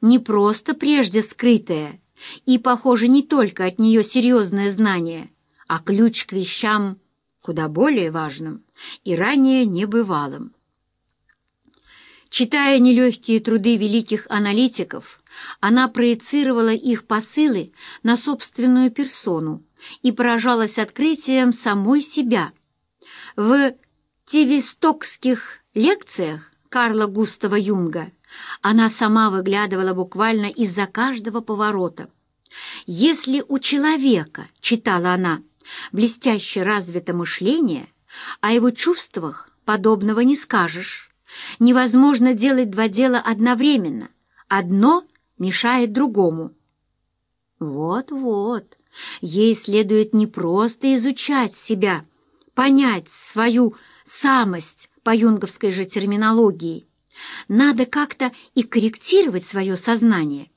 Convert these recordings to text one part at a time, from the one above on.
не просто прежде скрытое и, похоже, не только от нее серьезное знание, а ключ к вещам куда более важным и ранее небывалым. Читая нелегкие труды великих аналитиков, она проецировала их посылы на собственную персону и поражалась открытием самой себя. В тевистокских лекциях Карла Густава Юнга она сама выглядывала буквально из-за каждого поворота. «Если у человека, — читала она, — блестяще развито мышление, о его чувствах подобного не скажешь. Невозможно делать два дела одновременно. Одно мешает другому». Вот-вот, ей следует не просто изучать себя, понять свою самость по юнговской же терминологии. Надо как-то и корректировать свое сознание.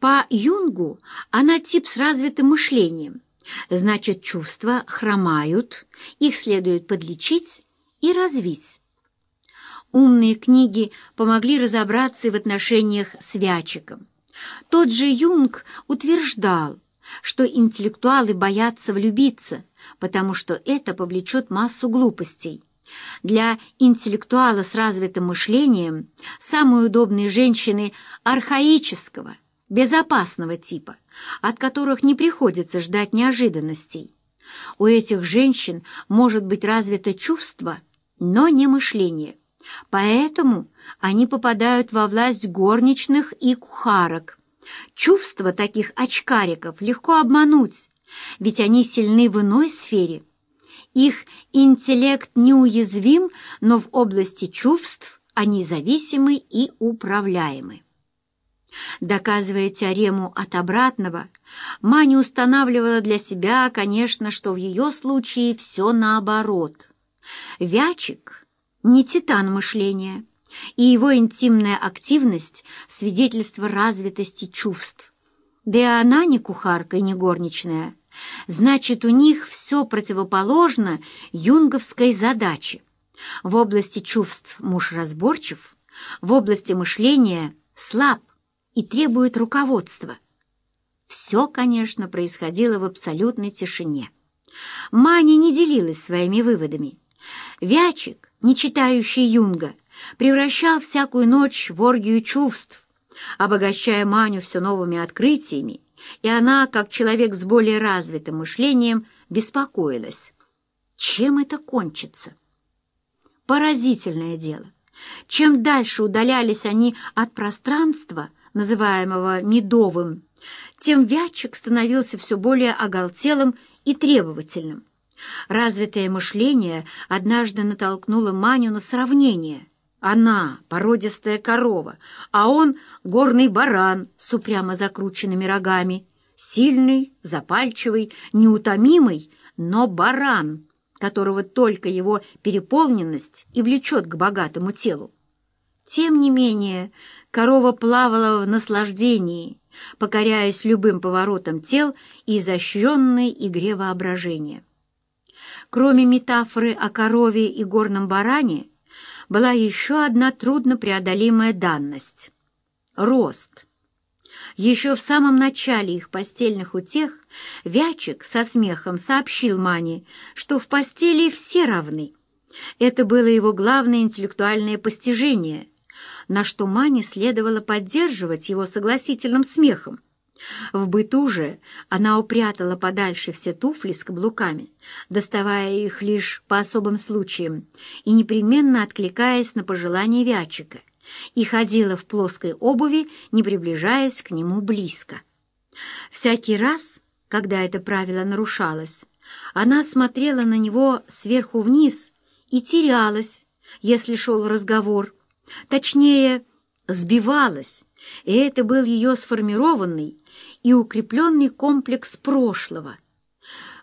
По Юнгу она тип с развитым мышлением. Значит, чувства хромают, их следует подлечить и развить. Умные книги помогли разобраться в отношениях с Вячиком. Тот же Юнг утверждал, что интеллектуалы боятся влюбиться, потому что это повлечет массу глупостей. Для интеллектуала с развитым мышлением самые удобные женщины архаического, безопасного типа, от которых не приходится ждать неожиданностей. У этих женщин может быть развито чувство, но не мышление. Поэтому они попадают во власть горничных и кухарок. Чувства таких очкариков легко обмануть, ведь они сильны в иной сфере. Их интеллект неуязвим, но в области чувств они зависимы и управляемы. Доказывая теорему от обратного, Маня устанавливала для себя, конечно, что в ее случае все наоборот. Вячик — не титан мышления, и его интимная активность — свидетельство развитости чувств. Да и она не кухарка и не горничная. Значит, у них все противоположно юнговской задаче. В области чувств муж разборчив, в области мышления слаб и требует руководства. Все, конечно, происходило в абсолютной тишине. Маня не делилась своими выводами. Вячик, не читающий Юнга, превращал всякую ночь в оргию чувств, обогащая Маню все новыми открытиями, и она, как человек с более развитым мышлением, беспокоилась. Чем это кончится? Поразительное дело. Чем дальше удалялись они от пространства, называемого медовым, тем Вятчик становился все более оголтелым и требовательным. Развитое мышление однажды натолкнуло Маню на сравнение. Она — породистая корова, а он — горный баран с упрямо закрученными рогами. Сильный, запальчивый, неутомимый, но баран, которого только его переполненность и влечет к богатому телу. Тем не менее, корова плавала в наслаждении, покоряясь любым поворотам тел и изощренной игре воображения. Кроме метафоры о корове и горном баране, была еще одна труднопреодолимая данность — рост. Еще в самом начале их постельных утех Вячик со смехом сообщил Мане, что в постели все равны. Это было его главное интеллектуальное постижение — на что Мане следовало поддерживать его согласительным смехом. В быту же она упрятала подальше все туфли с каблуками, доставая их лишь по особым случаям и непременно откликаясь на пожелания Вячика, и ходила в плоской обуви, не приближаясь к нему близко. Всякий раз, когда это правило нарушалось, она смотрела на него сверху вниз и терялась, если шел разговор, Точнее, сбивалась, и это был ее сформированный и укрепленный комплекс прошлого.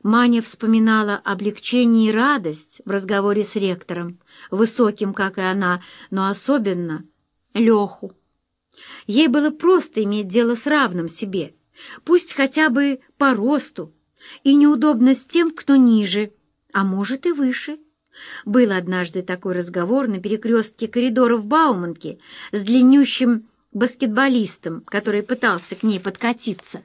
Маня вспоминала облегчение и радость в разговоре с ректором, высоким, как и она, но особенно Леху. Ей было просто иметь дело с равным себе, пусть хотя бы по росту, и неудобно с тем, кто ниже, а может и выше. Был однажды такой разговор на перекрестке коридоров Бауманки с длиннющим баскетболистом, который пытался к ней подкатиться.